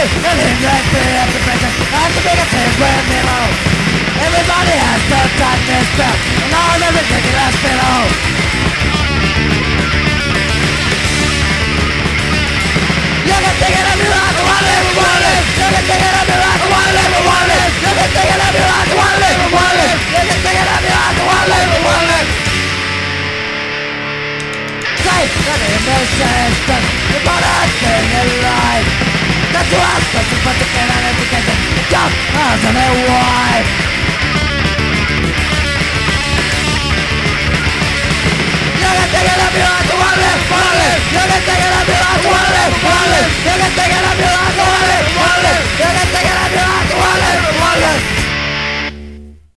the industry of the prison Has to be a secret middle Everybody has to touch this spell And all the ridiculous pillow You can take it up your ass, I wanna live, live You can take it up your ass, I wanna live, wanna live You can take it up your ass, I wanna live, wanna live You can take it up your ass, I wanna live, wanna live Say that the っと蹴られるけど